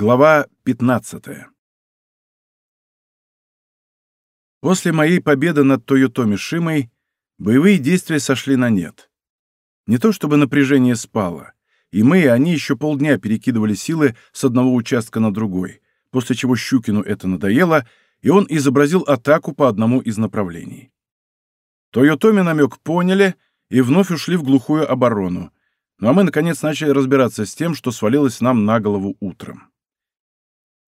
Глава 15. После моей победы над Тойотоми Шимой боевые действия сошли на нет. Не то чтобы напряжение спало, и мы, и они еще полдня перекидывали силы с одного участка на другой, после чего Щукину это надоело, и он изобразил атаку по одному из направлений. Тойотоми намек поняли и вновь ушли в глухую оборону, ну а мы, наконец, начали разбираться с тем, что свалилось нам на голову утром.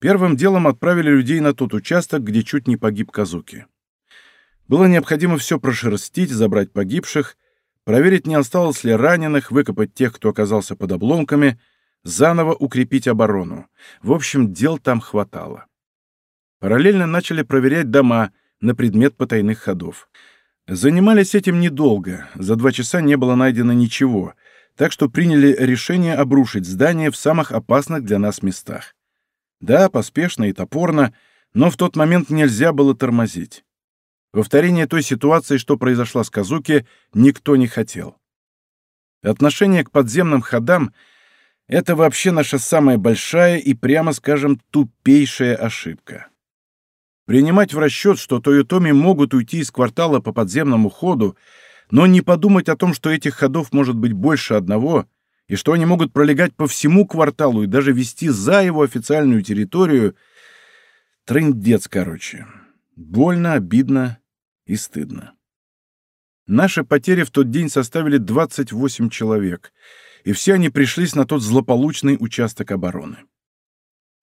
Первым делом отправили людей на тот участок, где чуть не погиб Казуки. Было необходимо все прошерстить, забрать погибших, проверить, не осталось ли раненых, выкопать тех, кто оказался под обломками, заново укрепить оборону. В общем, дел там хватало. Параллельно начали проверять дома на предмет потайных ходов. Занимались этим недолго, за два часа не было найдено ничего, так что приняли решение обрушить здание в самых опасных для нас местах. Да, поспешно и топорно, но в тот момент нельзя было тормозить. Повторение той ситуации, что произошла с Казуки, никто не хотел. Отношение к подземным ходам — это вообще наша самая большая и, прямо скажем, тупейшая ошибка. Принимать в расчет, что Тойотоми могут уйти из квартала по подземному ходу, но не подумать о том, что этих ходов может быть больше одного — и что они могут пролегать по всему кварталу и даже вести за его официальную территорию. Трындец, короче. Больно, обидно и стыдно. Наши потери в тот день составили 28 человек, и все они пришлись на тот злополучный участок обороны.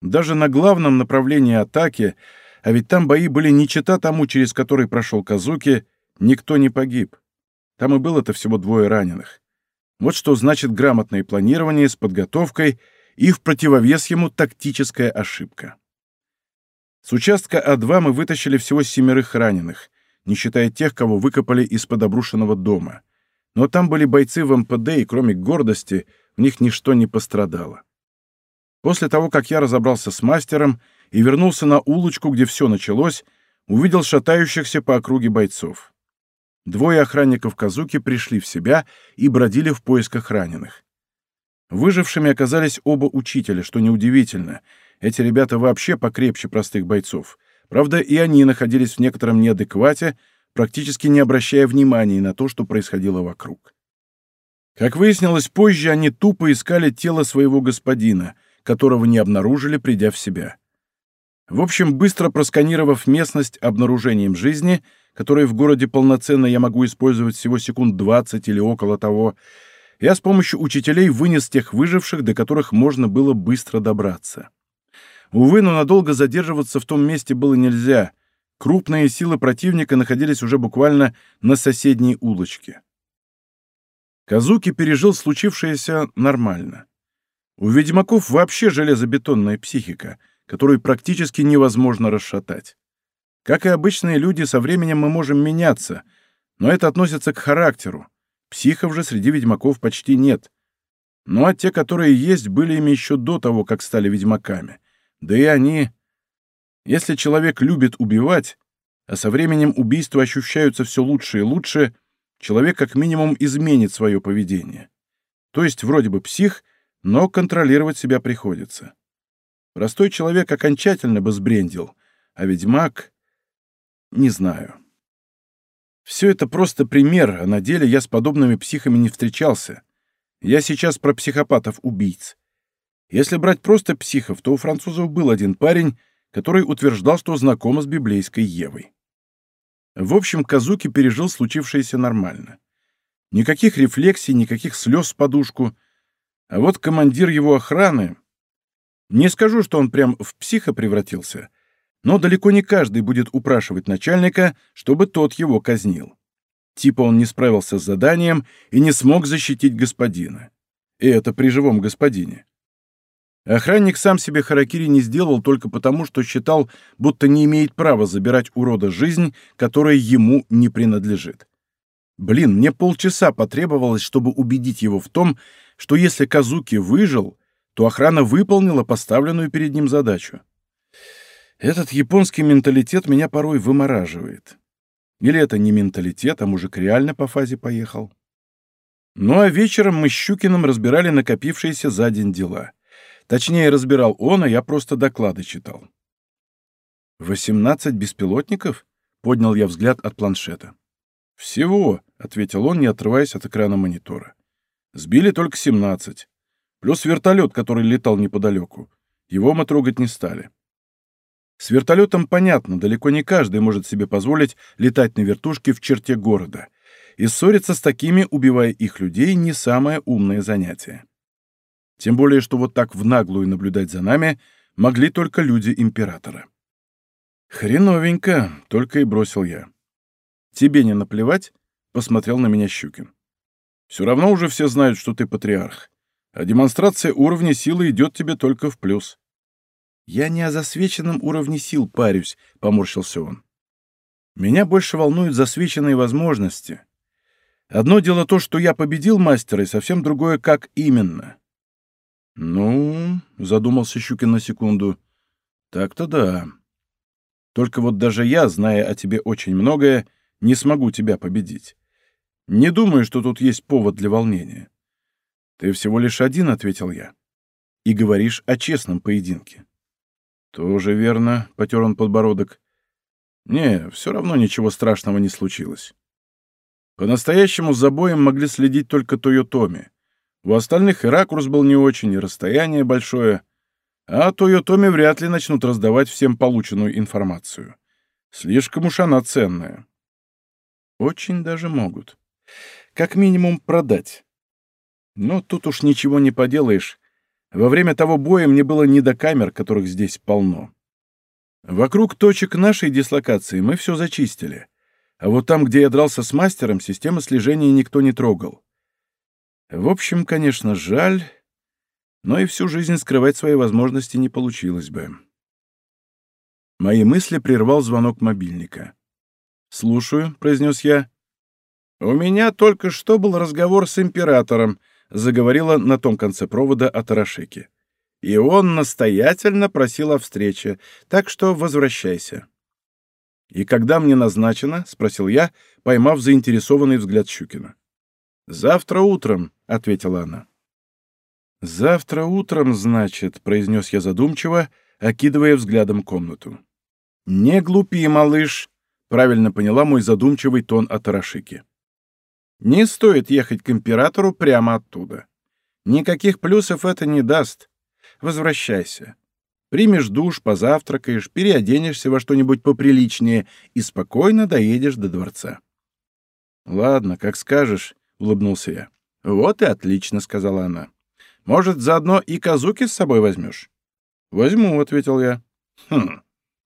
Даже на главном направлении атаки, а ведь там бои были не чета тому, через который прошел Казуки, никто не погиб. Там и было-то всего двое раненых. Вот что значит грамотное планирование с подготовкой и в противовес ему тактическая ошибка. С участка А2 мы вытащили всего семерых раненых, не считая тех, кого выкопали из-под обрушенного дома. Но там были бойцы в МПД, и кроме гордости в них ничто не пострадало. После того, как я разобрался с мастером и вернулся на улочку, где все началось, увидел шатающихся по округе бойцов. Двое охранников Казуки пришли в себя и бродили в поисках раненых. Выжившими оказались оба учителя, что неудивительно. Эти ребята вообще покрепче простых бойцов. Правда, и они находились в некотором неадеквате, практически не обращая внимания на то, что происходило вокруг. Как выяснилось позже, они тупо искали тело своего господина, которого не обнаружили, придя в себя. В общем, быстро просканировав местность обнаружением жизни, которые в городе полноценно я могу использовать всего секунд 20 или около того, я с помощью учителей вынес тех выживших, до которых можно было быстро добраться. Увы, но надолго задерживаться в том месте было нельзя. Крупные силы противника находились уже буквально на соседней улочке. Казуки пережил случившееся нормально. У ведьмаков вообще железобетонная психика, которую практически невозможно расшатать. Как и обычные люди, со временем мы можем меняться, но это относится к характеру. Психов же среди ведьмаков почти нет. Ну а те, которые есть, были ими еще до того, как стали ведьмаками. Да и они... Если человек любит убивать, а со временем убийства ощущаются все лучше и лучше, человек как минимум изменит свое поведение. То есть вроде бы псих, но контролировать себя приходится. Простой человек окончательно бы сбрендил, а ведьмак... Не знаю. Все это просто пример, а на деле я с подобными психами не встречался. Я сейчас про психопатов-убийц. Если брать просто психов, то у французов был один парень, который утверждал, что знаком с библейской Евой. В общем, Казуки пережил случившееся нормально. Никаких рефлексий, никаких слез в подушку. А вот командир его охраны... Не скажу, что он прям в психа превратился, но далеко не каждый будет упрашивать начальника, чтобы тот его казнил. Типа он не справился с заданием и не смог защитить господина. И это при живом господине. Охранник сам себе харакири не сделал только потому, что считал, будто не имеет права забирать у рода жизнь, которая ему не принадлежит. Блин, мне полчаса потребовалось, чтобы убедить его в том, что если Казуки выжил, то охрана выполнила поставленную перед ним задачу. Этот японский менталитет меня порой вымораживает. Или это не менталитет, а мужик реально по фазе поехал. Ну а вечером мы с Щукиным разбирали накопившиеся за день дела. Точнее, разбирал он, а я просто доклады читал. «Восемнадцать беспилотников?» — поднял я взгляд от планшета. «Всего», — ответил он, не отрываясь от экрана монитора. «Сбили только семнадцать. Плюс вертолет, который летал неподалеку. Его мы трогать не стали». С вертолетом понятно, далеко не каждый может себе позволить летать на вертушке в черте города. И ссориться с такими, убивая их людей, не самое умное занятие. Тем более, что вот так в наглую наблюдать за нами могли только люди императора. «Хреновенько», — только и бросил я. «Тебе не наплевать?» — посмотрел на меня Щукин. «Все равно уже все знают, что ты патриарх, а демонстрация уровня силы идет тебе только в плюс». «Я не о засвеченном уровне сил парюсь», — поморщился он. «Меня больше волнуют засвеченные возможности. Одно дело то, что я победил мастера, и совсем другое, как именно». «Ну», — задумался Щукин на секунду, — «так-то да». Только вот даже я, зная о тебе очень многое, не смогу тебя победить. Не думаю, что тут есть повод для волнения. Ты всего лишь один, — ответил я. И говоришь о честном поединке. Тоже верно, — потер он подбородок. Не, все равно ничего страшного не случилось. По-настоящему за боем могли следить только Тойотоми. У остальных и ракурс был не очень, и расстояние большое — а Тойотоми вряд ли начнут раздавать всем полученную информацию. Слишком уж она ценная. Очень даже могут. Как минимум продать. Но тут уж ничего не поделаешь. Во время того боя мне было не до камер, которых здесь полно. Вокруг точек нашей дислокации мы все зачистили. А вот там, где я дрался с мастером, системы слежения никто не трогал. В общем, конечно, жаль, но и всю жизнь скрывать свои возможности не получилось бы. Мои мысли прервал звонок мобильника. «Слушаю», — произнес я. «У меня только что был разговор с императором», — заговорила на том конце провода Атарашеки. «И он настоятельно просил о встрече, так что возвращайся». «И когда мне назначено?» — спросил я, поймав заинтересованный взгляд Щукина. «Завтра утром», — ответила она. «Завтра утром, значит», — произнес я задумчиво, окидывая взглядом комнату. «Не глупи, малыш», — правильно поняла мой задумчивый тон от Арашики. «Не стоит ехать к императору прямо оттуда. Никаких плюсов это не даст. Возвращайся. Примешь душ, позавтракаешь, переоденешься во что-нибудь поприличнее и спокойно доедешь до дворца». «Ладно, как скажешь», — улыбнулся я. «Вот и отлично», — сказала она. Может, заодно и Казуки с собой возьмешь?» «Возьму», — ответил я. «Хм,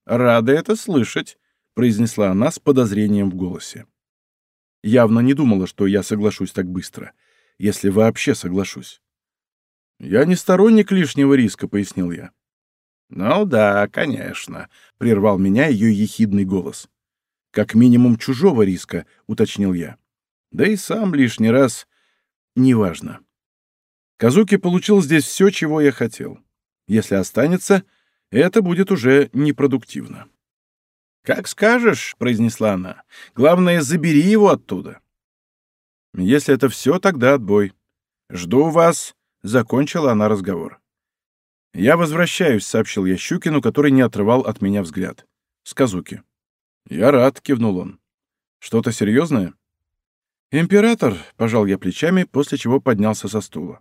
рада это слышать», — произнесла она с подозрением в голосе. Явно не думала, что я соглашусь так быстро, если вообще соглашусь. «Я не сторонник лишнего риска», — пояснил я. «Ну да, конечно», — прервал меня ее ехидный голос. «Как минимум чужого риска», — уточнил я. «Да и сам лишний раз... Неважно. Казуки получил здесь все, чего я хотел. Если останется, это будет уже непродуктивно. «Как скажешь», — произнесла она. «Главное, забери его оттуда». «Если это все, тогда отбой. Жду вас», — закончила она разговор. «Я возвращаюсь», — сообщил я Щукину, который не отрывал от меня взгляд. «С Казуки». «Я рад», — кивнул он. «Что-то серьезное?» «Император», — пожал я плечами, после чего поднялся со стула.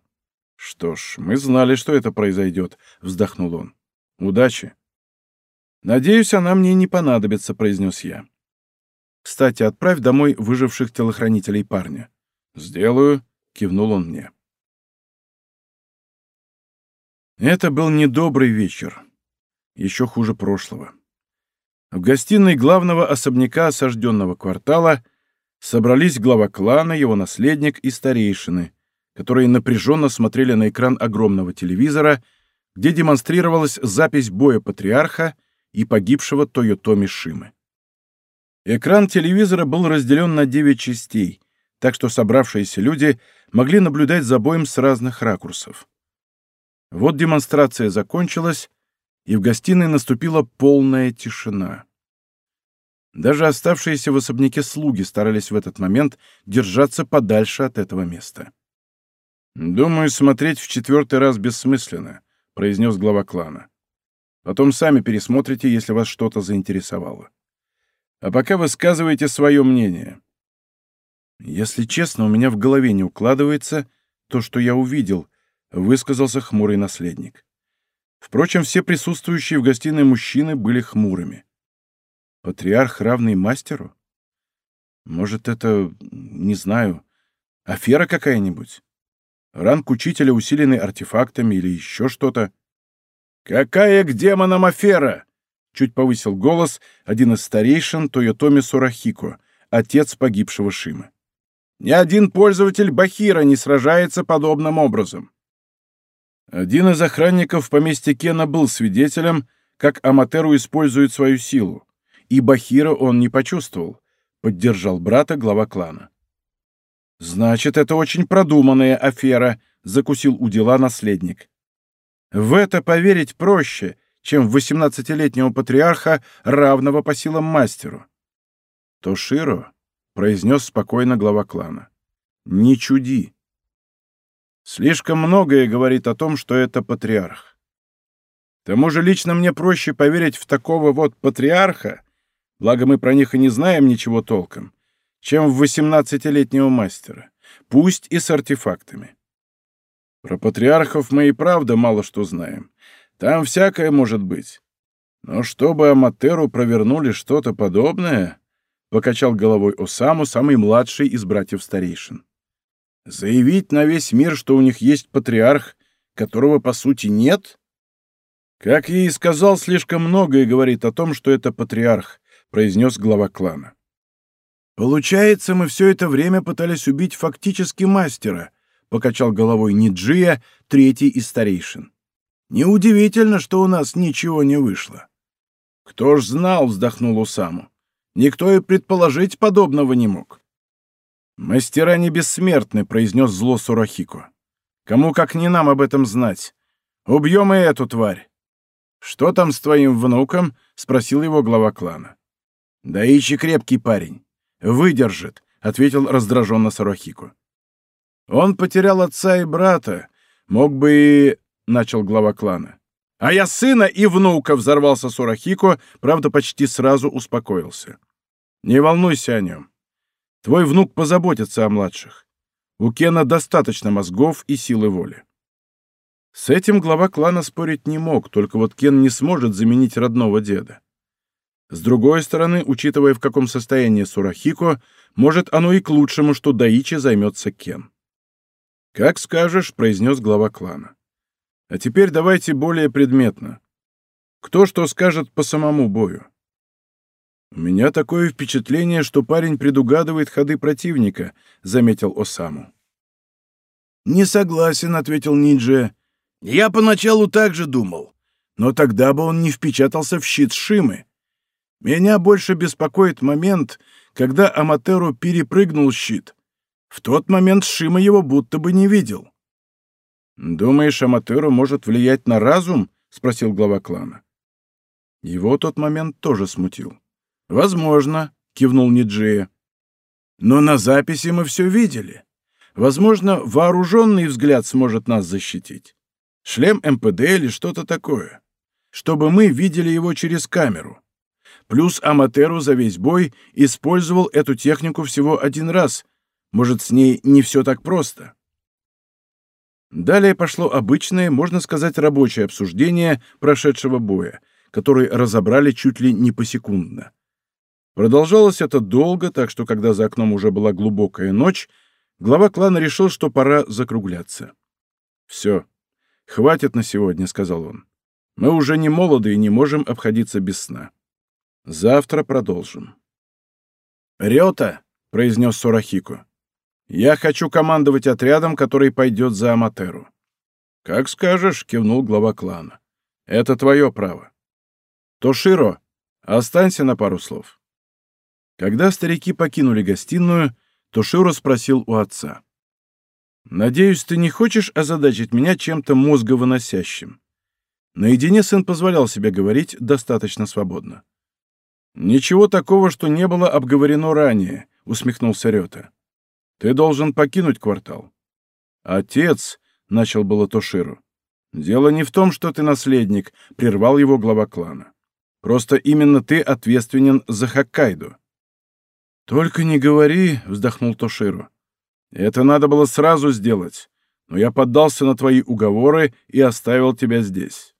«Что ж, мы знали, что это произойдет», — вздохнул он. «Удачи». «Надеюсь, она мне не понадобится», — произнес я. «Кстати, отправь домой выживших телохранителей парня». «Сделаю», — кивнул он мне. Это был недобрый вечер. Еще хуже прошлого. В гостиной главного особняка осажденного квартала собрались глава клана, его наследник и старейшины — которые напряженно смотрели на экран огромного телевизора, где демонстрировалась запись боя патриарха и погибшего Тойотоми Шимы. Экран телевизора был разделен на девять частей, так что собравшиеся люди могли наблюдать за боем с разных ракурсов. Вот демонстрация закончилась, и в гостиной наступила полная тишина. Даже оставшиеся в особняке слуги старались в этот момент держаться подальше от этого места. «Думаю, смотреть в четвертый раз бессмысленно», — произнес глава клана. «Потом сами пересмотрите, если вас что-то заинтересовало. А пока высказывайте свое мнение». «Если честно, у меня в голове не укладывается то, что я увидел», — высказался хмурый наследник. Впрочем, все присутствующие в гостиной мужчины были хмурыми. Патриарх, равный мастеру? Может, это, не знаю, афера какая-нибудь? Ранг учителя, усиленный артефактами или еще что-то? «Какая к демонам афера?» — чуть повысил голос один из старейшин Тойотоми Сурахико, отец погибшего Шимы. «Ни один пользователь Бахира не сражается подобным образом». Один из охранников в поместье Кена был свидетелем, как Аматеру использует свою силу, и Бахира он не почувствовал, поддержал брата глава клана. «Значит, это очень продуманная афера», — закусил у дела наследник. «В это поверить проще, чем в восемнадцатилетнего патриарха, равного по силам мастеру». «Тоширо», — произнес спокойно глава клана, — «не чуди». Слишком многое говорит о том, что это патриарх. К тому же лично мне проще поверить в такого вот патриарха, благо мы про них и не знаем ничего толком, чем в восемнадцатилетнего мастера, пусть и с артефактами. Про патриархов мы и правда мало что знаем. Там всякое может быть. Но чтобы Аматеру провернули что-то подобное, покачал головой Осаму, самый младший из братьев-старейшин. Заявить на весь мир, что у них есть патриарх, которого по сути нет? Как я и сказал, слишком многое говорит о том, что это патриарх, произнес глава клана. Получается, мы все это время пытались убить фактически мастера, покачал головой Ниджия, третий из старейшин. Неудивительно, что у нас ничего не вышло. Кто ж знал, вздохнул Усаму. Никто и предположить подобного не мог. «Мастера не бессмертны», — произнес зло Сурахико. «Кому как не нам об этом знать. Убьем и эту тварь». «Что там с твоим внуком?» — спросил его глава клана. «Даичи крепкий парень. Выдержит», — ответил раздраженно Сурахико. «Он потерял отца и брата. Мог бы и...» — начал глава клана. «А я сына и внука!» — взорвался Сурахико, правда, почти сразу успокоился. «Не волнуйся о нем. Твой внук позаботится о младших. У Кена достаточно мозгов и силы воли. С этим глава клана спорить не мог, только вот Кен не сможет заменить родного деда. С другой стороны, учитывая, в каком состоянии Сурахико, может оно и к лучшему, что Даичи займется Кен. «Как скажешь», — произнес глава клана. «А теперь давайте более предметно. Кто что скажет по самому бою?» «У меня такое впечатление, что парень предугадывает ходы противника», — заметил Осаму. «Не согласен», — ответил Ниджи. «Я поначалу так же думал, но тогда бы он не впечатался в щит Шимы. Меня больше беспокоит момент, когда Аматеру перепрыгнул щит. В тот момент Шима его будто бы не видел». «Думаешь, Аматеру может влиять на разум?» — спросил глава клана. Его тот момент тоже смутил. «Возможно», — кивнул Ниджия. «Но на записи мы все видели. Возможно, вооруженный взгляд сможет нас защитить. Шлем МПД или что-то такое. Чтобы мы видели его через камеру. Плюс Аматеру за весь бой использовал эту технику всего один раз. Может, с ней не все так просто». Далее пошло обычное, можно сказать, рабочее обсуждение прошедшего боя, который разобрали чуть ли не посекундно. Продолжалось это долго, так что, когда за окном уже была глубокая ночь, глава клана решил, что пора закругляться. «Все, хватит на сегодня», — сказал он. «Мы уже не молоды и не можем обходиться без сна. Завтра продолжим». «Рёта», — произнес Сурахико, — «я хочу командовать отрядом, который пойдет за Аматеру». «Как скажешь», — кивнул глава клана. «Это твое право». «Тоширо, останься на пару слов». Когда старики покинули гостиную, Тоширо спросил у отца. «Надеюсь, ты не хочешь озадачить меня чем-то мозговыносящим?» Наедине сын позволял себе говорить достаточно свободно. «Ничего такого, что не было обговорено ранее», — усмехнулся Рёта. «Ты должен покинуть квартал». «Отец», — начал было Тоширу. «Дело не в том, что ты наследник», — прервал его глава клана. «Просто именно ты ответственен за Хоккайдо». «Только не говори», — вздохнул Тоширо. «Это надо было сразу сделать, но я поддался на твои уговоры и оставил тебя здесь».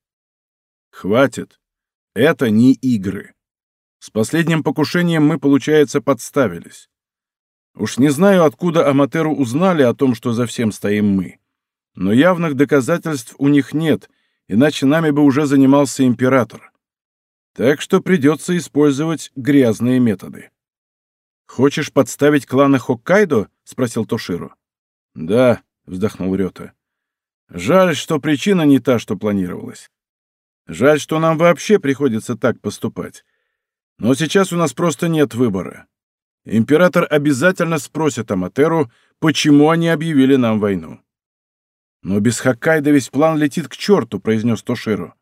«Хватит. Это не игры. С последним покушением мы, получается, подставились. Уж не знаю, откуда Аматеру узнали о том, что за всем стоим мы. Но явных доказательств у них нет, иначе нами бы уже занимался император. Так что придется использовать грязные методы. «Хочешь подставить клана Хоккайдо?» — спросил Тоширо. «Да», — вздохнул Рёта. «Жаль, что причина не та, что планировалась. Жаль, что нам вообще приходится так поступать. Но сейчас у нас просто нет выбора. Император обязательно спросит Аматеру, почему они объявили нам войну. «Но без Хоккайдо весь план летит к черту», — произнес Тоширо.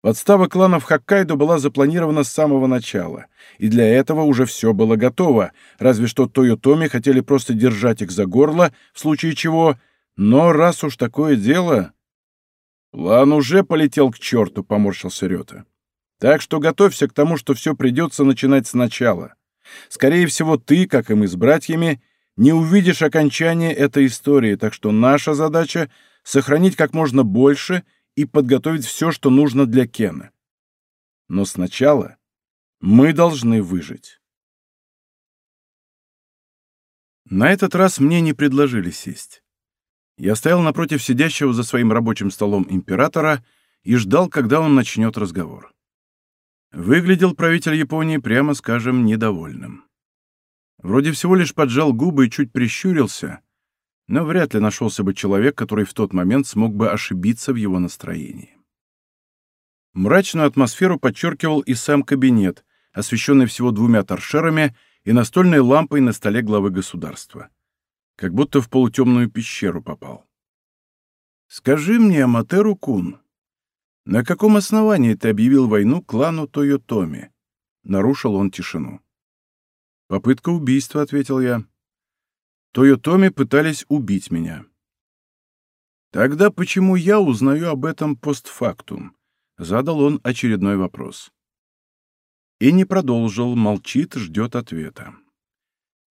Подстава кланов Хоккайдо была запланирована с самого начала, и для этого уже все было готово, разве что Тойотоми хотели просто держать их за горло, в случае чего, но раз уж такое дело... «План уже полетел к черту», — поморщился Рёта. «Так что готовься к тому, что все придется начинать сначала. Скорее всего, ты, как и мы с братьями, не увидишь окончания этой истории, так что наша задача — сохранить как можно больше и подготовить все, что нужно для Кена. Но сначала мы должны выжить. На этот раз мне не предложили сесть. Я стоял напротив сидящего за своим рабочим столом императора и ждал, когда он начнет разговор. Выглядел правитель Японии, прямо скажем, недовольным. Вроде всего лишь поджал губы и чуть прищурился, но вряд ли нашелся бы человек, который в тот момент смог бы ошибиться в его настроении. Мрачную атмосферу подчеркивал и сам кабинет, освещенный всего двумя торшерами и настольной лампой на столе главы государства. Как будто в полутемную пещеру попал. «Скажи мне, Аматеру Кун, на каком основании ты объявил войну клану Тойотоми?» Нарушил он тишину. «Попытка убийства», — ответил я. «Тойотоми пытались убить меня». «Тогда почему я узнаю об этом постфактум?» — задал он очередной вопрос. И не продолжил, молчит, ждет ответа.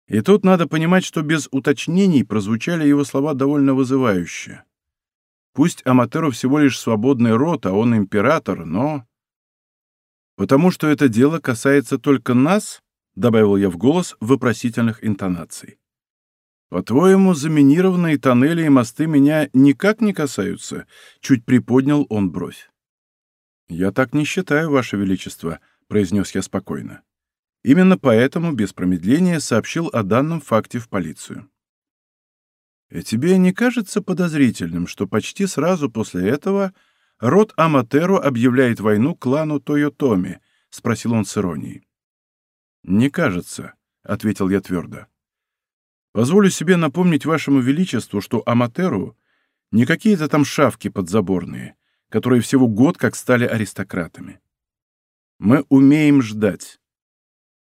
И тут надо понимать, что без уточнений прозвучали его слова довольно вызывающе. Пусть Аматеру всего лишь свободный род, а он император, но... Потому что это дело касается только нас, добавил я в голос вопросительных интонаций. «По-твоему, заминированные тоннели и мосты меня никак не касаются?» — чуть приподнял он бровь. «Я так не считаю, Ваше Величество», — произнес я спокойно. Именно поэтому, без промедления, сообщил о данном факте в полицию. «И тебе не кажется подозрительным, что почти сразу после этого род Аматеру объявляет войну клану Тойотоми?» — спросил он с иронией. «Не кажется», — ответил я твердо. «Позволю себе напомнить вашему величеству, что Аматеру не какие-то там шавки подзаборные, которые всего год как стали аристократами. Мы умеем ждать.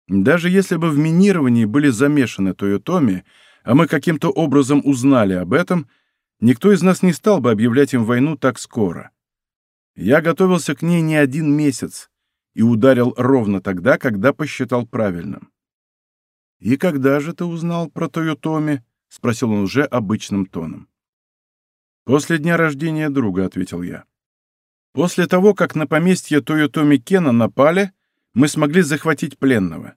Даже если бы в минировании были замешаны Тойотоми, а мы каким-то образом узнали об этом, никто из нас не стал бы объявлять им войну так скоро. Я готовился к ней не один месяц, и ударил ровно тогда, когда посчитал правильным. «И когда же ты узнал про Тойотоми?» — спросил он уже обычным тоном. «После дня рождения друга», — ответил я. «После того, как на поместье Тойотоми Кена напали, мы смогли захватить пленного.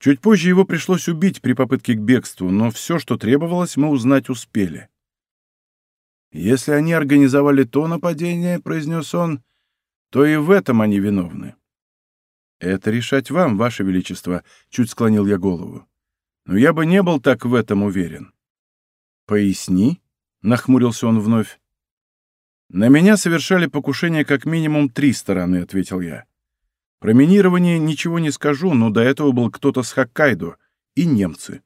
Чуть позже его пришлось убить при попытке к бегству, но все, что требовалось, мы узнать успели. «Если они организовали то нападение», — произнес он, то и в этом они виновны. «Это решать вам, Ваше Величество», — чуть склонил я голову. «Но я бы не был так в этом уверен». «Поясни», — нахмурился он вновь. «На меня совершали покушение как минимум три стороны», — ответил я. «Про минирование ничего не скажу, но до этого был кто-то с Хоккайдо и немцы».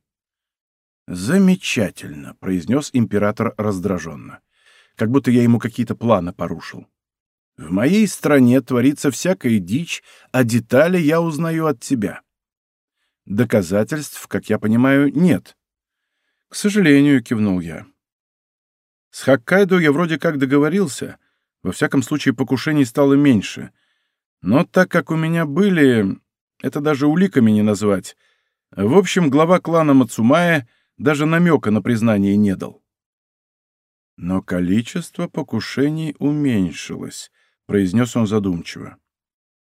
«Замечательно», — произнес император раздраженно, как будто я ему какие-то планы порушил. В моей стране творится всякая дичь, а детали я узнаю от тебя. Доказательств, как я понимаю, нет. К сожалению, кивнул я. С Хоккайдо я вроде как договорился. Во всяком случае, покушений стало меньше. Но так как у меня были... Это даже уликами не назвать. В общем, глава клана Мацумая даже намека на признание не дал. Но количество покушений уменьшилось, — произнес он задумчиво.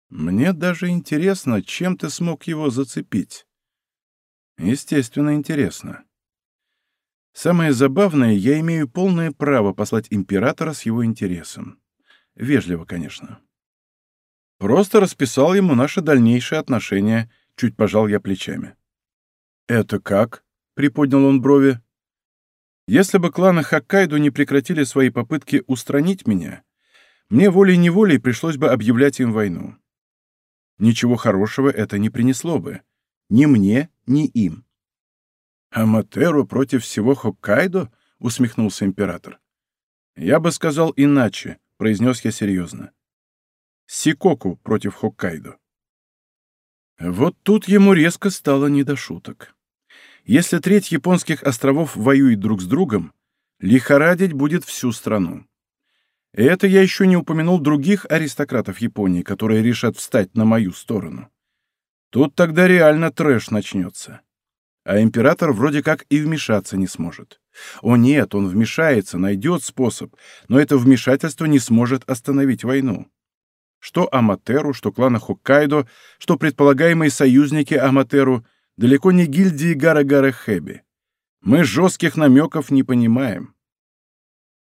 Мне даже интересно, чем ты смог его зацепить. Естественно, интересно. Самое забавное, я имею полное право послать императора с его интересом. Вежливо, конечно. Просто расписал ему наши дальнейшие отношения, чуть пожал я плечами. «Это как?» — приподнял он брови. «Если бы кланы Хоккайдо не прекратили свои попытки устранить меня, мне волей-неволей пришлось бы объявлять им войну. Ничего хорошего это не принесло бы. Ни мне, ни им. «Аматеру против всего Хоккайдо?» — усмехнулся император. «Я бы сказал иначе», — произнес я серьезно. «Сикоку против Хоккайдо». Вот тут ему резко стало не до шуток. Если треть японских островов воюет друг с другом, лихорадить будет всю страну. И это я еще не упомянул других аристократов Японии, которые решат встать на мою сторону. Тут тогда реально трэш начнется. А император вроде как и вмешаться не сможет. О нет, он вмешается, найдет способ, но это вмешательство не сможет остановить войну. Что Аматеру, что клана Хоккайдо, что предполагаемые союзники Аматеру, далеко не гильдии Гара-Гара Хэби. Мы жестких намеков не понимаем.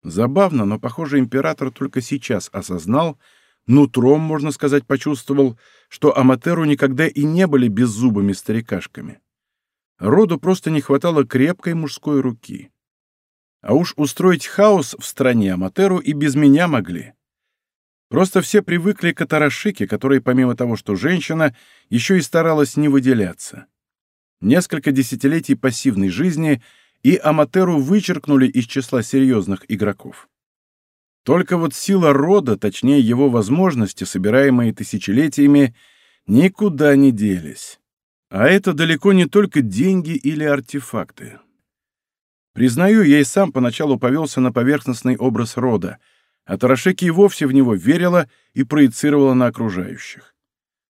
Забавно, но, похоже, император только сейчас осознал, нутром, можно сказать, почувствовал, что Аматеру никогда и не были беззубыми старикашками. Роду просто не хватало крепкой мужской руки. А уж устроить хаос в стране Аматеру и без меня могли. Просто все привыкли к Атарашике, которая, помимо того, что женщина, еще и старалась не выделяться. Несколько десятилетий пассивной жизни — и Аматеру вычеркнули из числа серьезных игроков. Только вот сила рода, точнее его возможности, собираемые тысячелетиями, никуда не делись. А это далеко не только деньги или артефакты. Признаю, я и сам поначалу повелся на поверхностный образ рода, а Тарашеки и вовсе в него верила и проецировала на окружающих.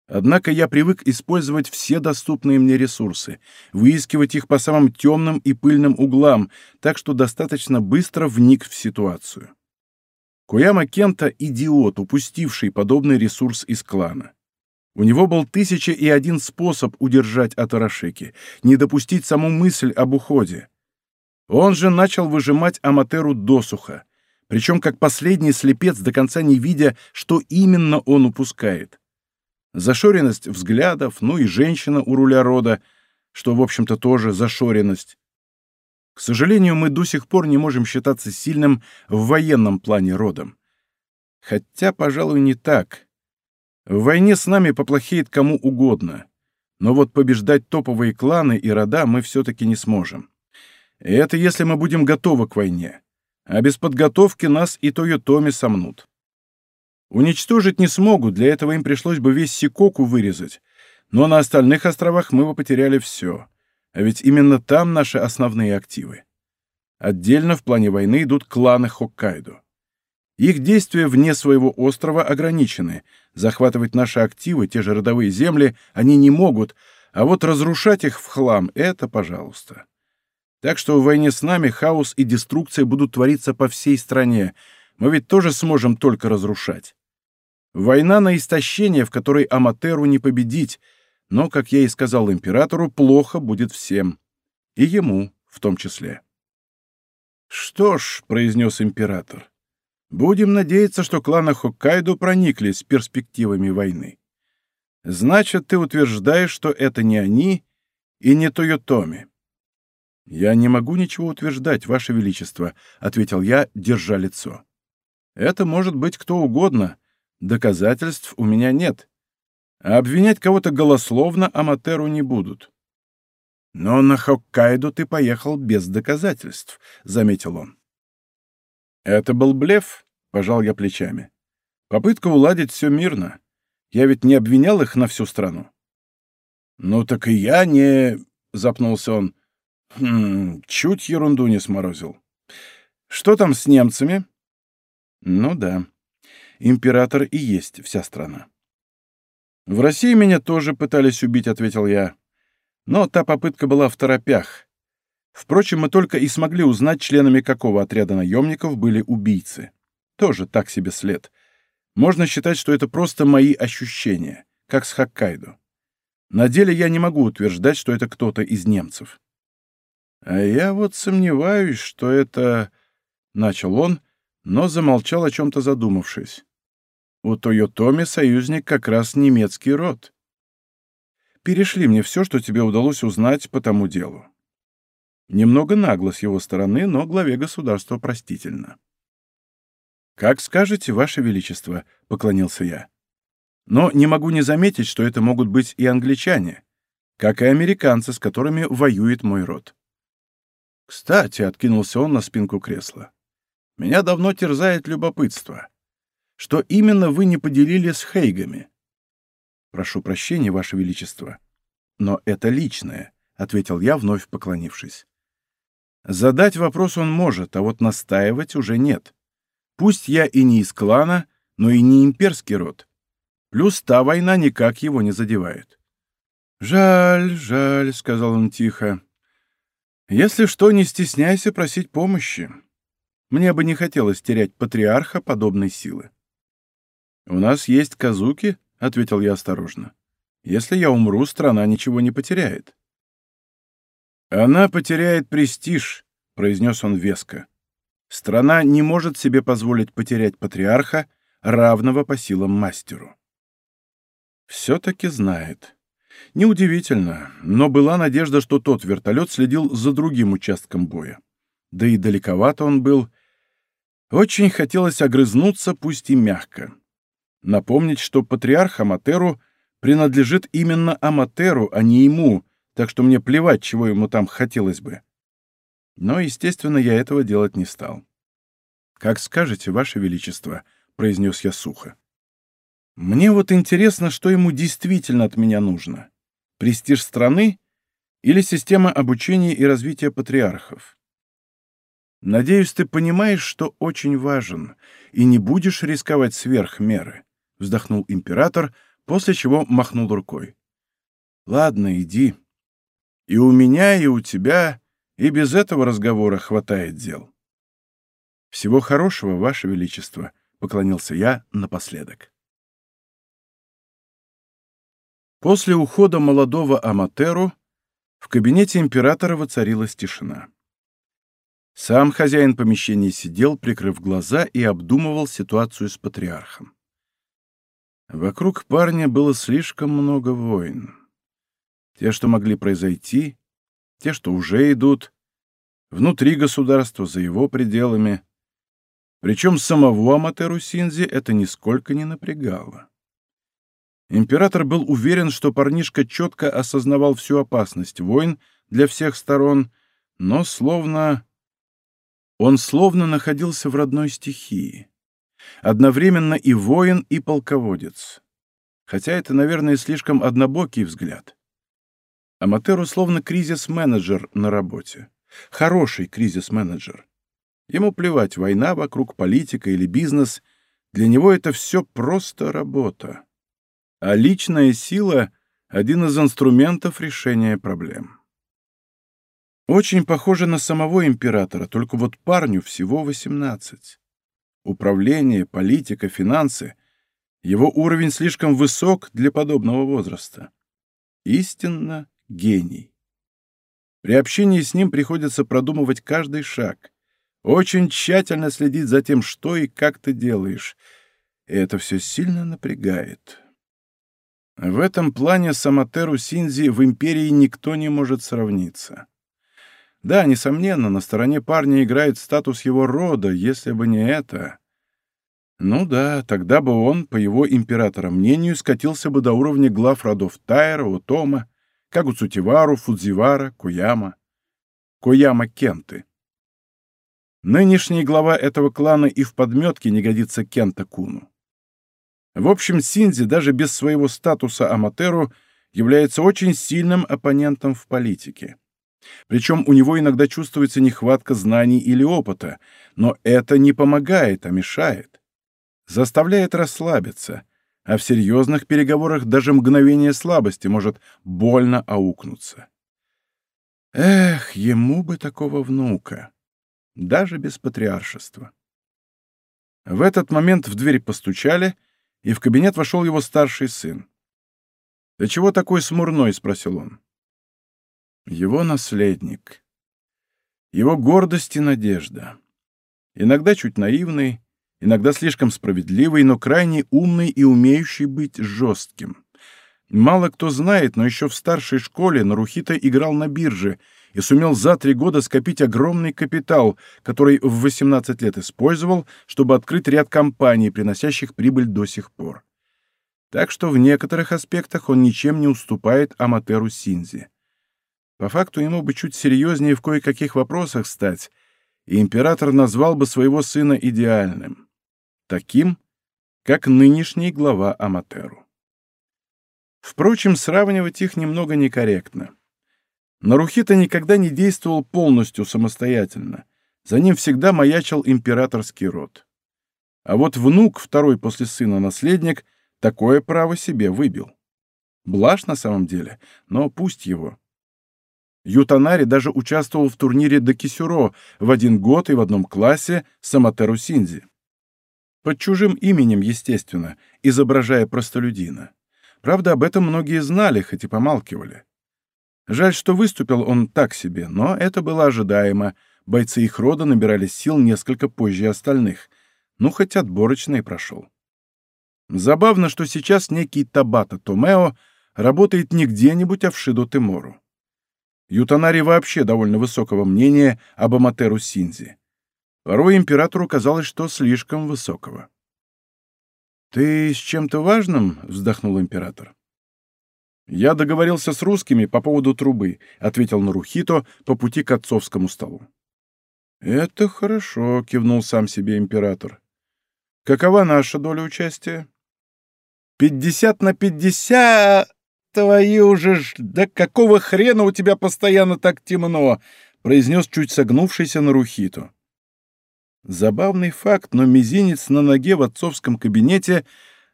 Однако я привык использовать все доступные мне ресурсы, выискивать их по самым темным и пыльным углам, так что достаточно быстро вник в ситуацию. Куяма Кента — идиот, упустивший подобный ресурс из клана. У него был тысяча и один способ удержать Атарашеки, не допустить саму мысль об уходе. Он же начал выжимать Аматеру досуха, причем как последний слепец, до конца не видя, что именно он упускает — зашоренность взглядов, ну и женщина у руля рода, что, в общем-то, тоже зашоренность. К сожалению, мы до сих пор не можем считаться сильным в военном плане родом. Хотя, пожалуй, не так. В войне с нами поплохеет кому угодно. Но вот побеждать топовые кланы и рода мы все-таки не сможем. И это если мы будем готовы к войне. А без подготовки нас и Тойотоми сомнут. Уничтожить не смогут, для этого им пришлось бы весь Сикоку вырезать. Но на остальных островах мы бы потеряли все. А ведь именно там наши основные активы. Отдельно в плане войны идут кланы Хоккайдо. Их действия вне своего острова ограничены. Захватывать наши активы, те же родовые земли, они не могут, а вот разрушать их в хлам — это пожалуйста. Так что в войне с нами хаос и деструкция будут твориться по всей стране, мы ведь тоже сможем только разрушать. Война на истощение, в которой Аматеру не победить, но, как я и сказал императору, плохо будет всем. И ему в том числе. «Что ж», — произнес император, — «будем надеяться, что кланы Хоккайдо прониклись перспективами войны. Значит, ты утверждаешь, что это не они и не Тойотоми». «Я не могу ничего утверждать, Ваше Величество», — ответил я, держа лицо. Это может быть кто угодно. Доказательств у меня нет. А обвинять кого-то голословно Аматеру не будут. Но на Хоккайдо ты поехал без доказательств, — заметил он. Это был блеф, — пожал я плечами. Попытка уладить все мирно. Я ведь не обвинял их на всю страну. Ну так и я не... — запнулся он. Хм, чуть ерунду не сморозил. Что там с немцами? Ну да, император и есть вся страна. В России меня тоже пытались убить, ответил я. Но та попытка была в торопях. Впрочем, мы только и смогли узнать, членами какого отряда наемников были убийцы. Тоже так себе след. Можно считать, что это просто мои ощущения, как с Хоккайдо. На деле я не могу утверждать, что это кто-то из немцев. А я вот сомневаюсь, что это... Начал он, но замолчал о чем-то задумавшись. У Тойотоми союзник как раз немецкий род. Перешли мне все, что тебе удалось узнать по тому делу. Немного нагло с его стороны, но главе государства простительно. «Как скажете, Ваше Величество», — поклонился я. «Но не могу не заметить, что это могут быть и англичане, как и американцы, с которыми воюет мой род». «Кстати», — откинулся он на спинку кресла, — «меня давно терзает любопытство. Что именно вы не поделили с Хейгами?» «Прошу прощения, Ваше Величество, но это личное», — ответил я, вновь поклонившись. Задать вопрос он может, а вот настаивать уже нет. Пусть я и не из клана, но и не имперский род. Плюс та война никак его не задевает. «Жаль, жаль», — сказал он тихо. «Если что, не стесняйся просить помощи. Мне бы не хотелось терять патриарха подобной силы». «У нас есть казуки», — ответил я осторожно. «Если я умру, страна ничего не потеряет». «Она потеряет престиж», — произнес он веско. «Страна не может себе позволить потерять патриарха, равного по силам мастеру». Все-таки знает. Неудивительно, но была надежда, что тот вертолет следил за другим участком боя. Да и далековато он был. Очень хотелось огрызнуться, пусть и мягко. Напомнить, что патриарх Аматеру принадлежит именно Аматеру, а не ему, так что мне плевать, чего ему там хотелось бы. Но, естественно, я этого делать не стал. «Как скажете, Ваше Величество», — произнес я сухо. «Мне вот интересно, что ему действительно от меня нужно. Престиж страны или система обучения и развития патриархов? Надеюсь, ты понимаешь, что очень важен, и не будешь рисковать сверх меры», — вздохнул император, после чего махнул рукой. «Ладно, иди». И у меня, и у тебя, и без этого разговора хватает дел. Всего хорошего, Ваше Величество, — поклонился я напоследок. После ухода молодого Аматеру в кабинете императора воцарилась тишина. Сам хозяин помещения сидел, прикрыв глаза, и обдумывал ситуацию с патриархом. Вокруг парня было слишком много войн. Те, что могли произойти, те, что уже идут, внутри государства, за его пределами. Причем самого Аматеру Синзи это нисколько не напрягало. Император был уверен, что парнишка четко осознавал всю опасность войн для всех сторон, но словно... Он словно находился в родной стихии. Одновременно и воин, и полководец. Хотя это, наверное, слишком однобокий взгляд. Аматер условно кризис-менеджер на работе. Хороший кризис-менеджер. Ему плевать, война вокруг, политика или бизнес. Для него это все просто работа. А личная сила — один из инструментов решения проблем. Очень похоже на самого императора, только вот парню всего 18. Управление, политика, финансы — его уровень слишком высок для подобного возраста. Истинно гений. При общении с ним приходится продумывать каждый шаг, очень тщательно следить за тем, что и как ты делаешь. И это все сильно напрягает. В этом плане с Аматеру Синзи в Империи никто не может сравниться. Да, несомненно, на стороне парня играет статус его рода, если бы не это. Ну да, тогда бы он, по его императора мнению, скатился бы до уровня глав родов Тайра, Утома, Кагуцутивару, Фудзивара, Куяма. Куяма Кенты. Нынешний глава этого клана и в подметке не годится Кента Куну. В общем, Синзи даже без своего статуса Аматеру является очень сильным оппонентом в политике. Причем у него иногда чувствуется нехватка знаний или опыта, но это не помогает, а мешает. Заставляет расслабиться, а в серьезных переговорах даже мгновение слабости может больно аукнуться. Эх, ему бы такого внука, даже без патриаршества. В этот момент в дверь постучали, и в кабинет вошел его старший сын. «Ты чего такой смурной?» — спросил он. Его наследник. Его гордость и надежда. Иногда чуть наивный, иногда слишком справедливый, но крайне умный и умеющий быть жестким. Мало кто знает, но еще в старшей школе Нарухита играл на бирже и сумел за три года скопить огромный капитал, который в 18 лет использовал, чтобы открыть ряд компаний, приносящих прибыль до сих пор. Так что в некоторых аспектах он ничем не уступает Аматеру Синзи. По факту ему бы чуть серьезнее в кое-каких вопросах стать, и император назвал бы своего сына идеальным. Таким, как нынешний глава Аматеру. Впрочем, сравнивать их немного некорректно. Нарухита никогда не действовал полностью самостоятельно. За ним всегда маячил императорский род. А вот внук, второй после сына наследник, такое право себе выбил. Блажь на самом деле, но пусть его. Ютанари даже участвовал в турнире Докисюро в один год и в одном классе с Аматеру Синзи. Под чужим именем, естественно, изображая простолюдина. Правда, об этом многие знали, хоть и помалкивали. Жаль, что выступил он так себе, но это было ожидаемо. Бойцы их рода набирали сил несколько позже остальных. Ну, хоть отборочный прошел. Забавно, что сейчас некий Табата Томео работает не где-нибудь, а в Шидо Тимору. Ютанари вообще довольно высокого мнения об Аматеру Синзи. Порой императору казалось, что слишком высокого. «Ты с чем-то важным?» — вздохнул император. «Я договорился с русскими по поводу трубы», — ответил Нарухито по пути к отцовскому столу. «Это хорошо», — кивнул сам себе император. «Какова наша доля участия?» «Пятьдесят на пятьдесят!» твою же ж! Да какого хрена у тебя постоянно так темно?» — произнес чуть согнувшийся на Рухиту. Забавный факт, но мизинец на ноге в отцовском кабинете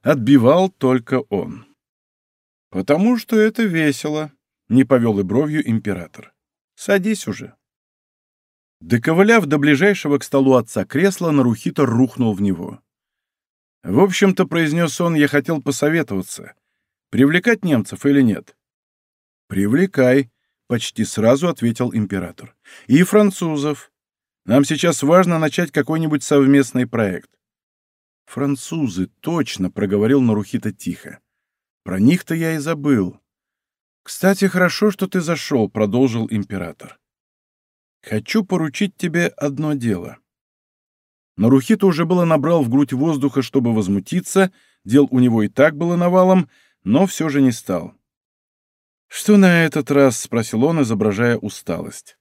отбивал только он. «Потому что это весело», — не повел и бровью император. «Садись уже». Доковыляв до ближайшего к столу отца кресла, Нарухито рухнул в него. «В общем-то, — произнес он, — я хотел посоветоваться. Привлекать немцев или нет? Привлекай, почти сразу ответил император. И французов. Нам сейчас важно начать какой-нибудь совместный проект. Французы, точно, проговорил Нарухита тихо. Про них-то я и забыл. Кстати, хорошо, что ты зашел, продолжил император. Хочу поручить тебе одно дело. Нарухита уже было набрал в грудь воздуха, чтобы возмутиться, дел у него и так было навалом, но все же не стал. «Что на этот раз?» — спросил он, изображая усталость.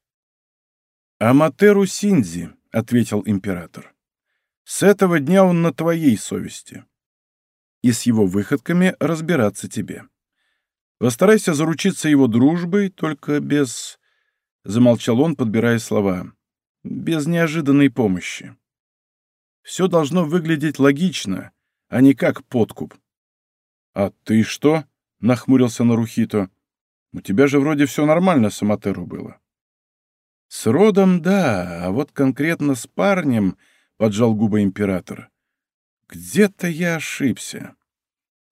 «Аматеру Синзи», — ответил император. «С этого дня он на твоей совести. И с его выходками разбираться тебе. Постарайся заручиться его дружбой, только без...» — замолчал он, подбирая слова. «Без неожиданной помощи. Все должно выглядеть логично, а не как подкуп. «А ты что?» — нахмурился Нарухито. «У тебя же вроде все нормально с Аматеру было». «С родом — да, а вот конкретно с парнем», — поджал губы император. «Где-то я ошибся».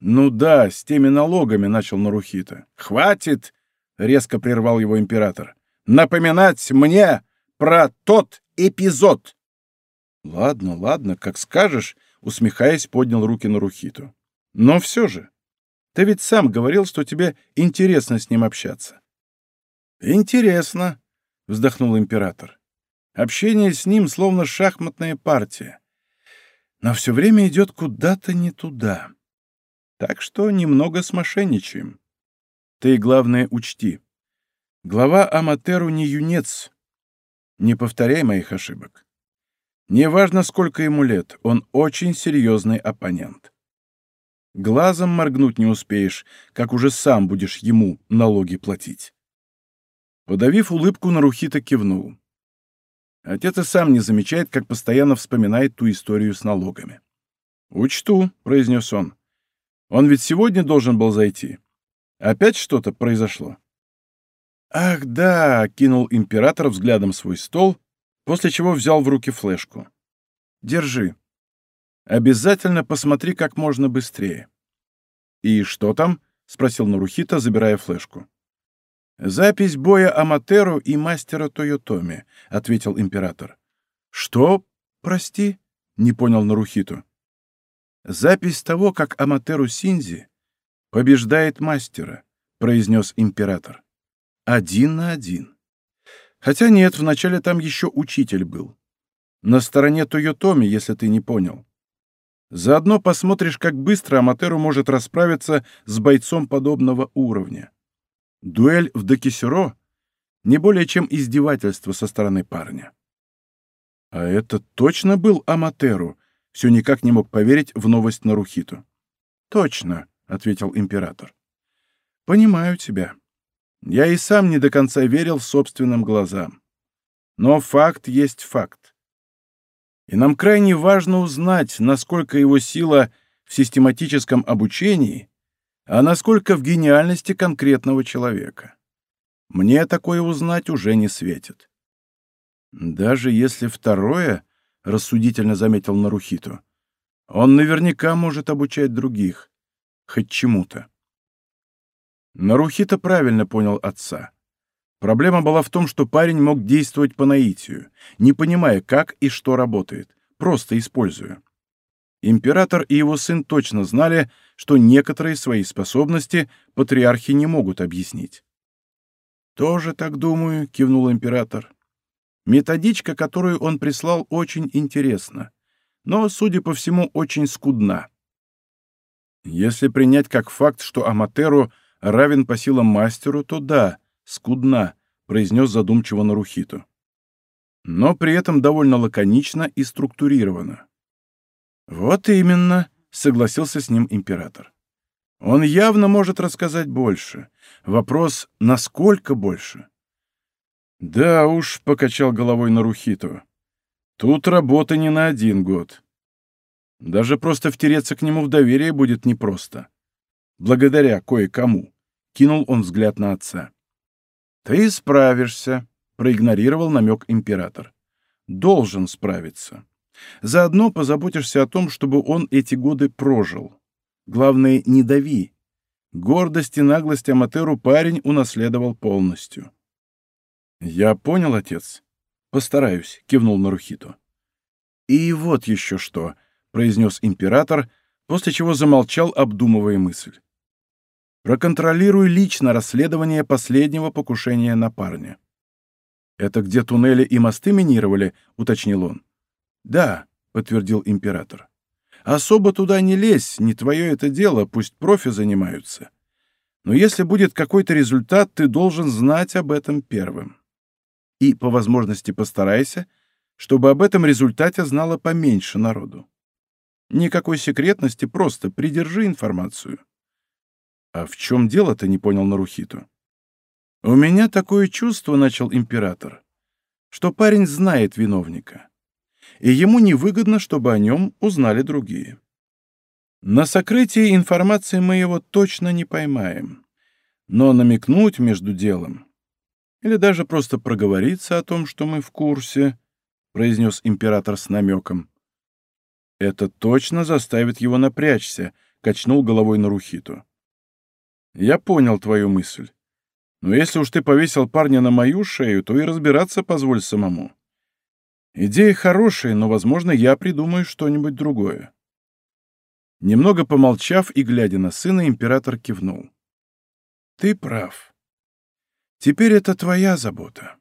«Ну да, с теми налогами», — начал Нарухито. «Хватит!» — резко прервал его император. «Напоминать мне про тот эпизод!» «Ладно, ладно, как скажешь», — усмехаясь, поднял руки Нарухито. Но все же, ты ведь сам говорил, что тебе интересно с ним общаться. Интересно, вздохнул император. Общение с ним словно шахматная партия. Но все время идет куда-то не туда. Так что немного смошенничаем. Ты, главное, учти. Глава Аматеру не юнец. Не повторяй моих ошибок. Неважно, сколько ему лет, он очень серьезный оппонент. Глазом моргнуть не успеешь, как уже сам будешь ему налоги платить. Подавив улыбку, Нарухита кивнул. Отец и сам не замечает, как постоянно вспоминает ту историю с налогами. «Учту», — произнес он. «Он ведь сегодня должен был зайти. Опять что-то произошло?» «Ах, да!» — кинул император взглядом свой стол, после чего взял в руки флешку. «Держи. Обязательно посмотри как можно быстрее». «И что там?» — спросил Нарухита, забирая флешку. «Запись боя Аматеру и мастера Тойотоми», — ответил император. «Что? Прости?» — не понял Нарухиту. «Запись того, как Аматеру Синзи побеждает мастера», — произнес император. «Один на один. Хотя нет, вначале там еще учитель был. На стороне Тойотоми, если ты не понял. Заодно посмотришь, как быстро Аматеру может расправиться с бойцом подобного уровня. Дуэль в Докисюро — не более чем издевательство со стороны парня. А это точно был Аматеру? Все никак не мог поверить в новость Нарухиту. Точно, — ответил император. Понимаю тебя. Я и сам не до конца верил собственным глазам. Но факт есть факт. И нам крайне важно узнать, насколько его сила в систематическом обучении а насколько в гениальности конкретного человека. Мне такое узнать уже не светит. Даже если второе, — рассудительно заметил Нарухиту, — он наверняка может обучать других, хоть чему-то. Нарухита правильно понял отца. Проблема была в том, что парень мог действовать по наитию, не понимая, как и что работает, просто используя. Император и его сын точно знали, что некоторые свои способности патриархи не могут объяснить. «Тоже так думаю», — кивнул император. «Методичка, которую он прислал, очень интересна, но, судя по всему, очень скудна. Если принять как факт, что Аматеру равен по силам мастеру, то да, скудна», — произнес задумчиво Нарухиту. Но при этом довольно лаконично и структурировано. «Вот именно», — согласился с ним император. «Он явно может рассказать больше. Вопрос, насколько больше?» «Да уж», — покачал головой Нарухиту. «Тут работа не на один год. Даже просто втереться к нему в доверие будет непросто. Благодаря кое-кому», — кинул он взгляд на отца. «Ты справишься», — проигнорировал намек император. «Должен справиться». Заодно позаботишься о том, чтобы он эти годы прожил. Главное, не дави. Гордость и наглость Аматеру парень унаследовал полностью. «Я понял, отец. Постараюсь», — кивнул Нарухиту. «И вот еще что», — произнес император, после чего замолчал, обдумывая мысль. «Проконтролируй лично расследование последнего покушения на парня». «Это где туннели и мосты минировали?» — уточнил он. «Да», — подтвердил император. «Особо туда не лезь, не твое это дело, пусть профи занимаются. Но если будет какой-то результат, ты должен знать об этом первым. И, по возможности, постарайся, чтобы об этом результате знало поменьше народу. Никакой секретности, просто придержи информацию». «А в чем дело-то?» — не понял Нарухиту. «У меня такое чувство, — начал император, — что парень знает виновника и ему невыгодно, чтобы о нем узнали другие. На сокрытие информации мы его точно не поймаем, но намекнуть между делом или даже просто проговориться о том, что мы в курсе, произнес император с намеком. Это точно заставит его напрячься, качнул головой Нарухиту. Я понял твою мысль. Но если уж ты повесил парня на мою шею, то и разбираться позволь самому. Идея хорошая, но, возможно, я придумаю что-нибудь другое. Немного помолчав и глядя на сына, император кивнул. Ты прав. Теперь это твоя забота.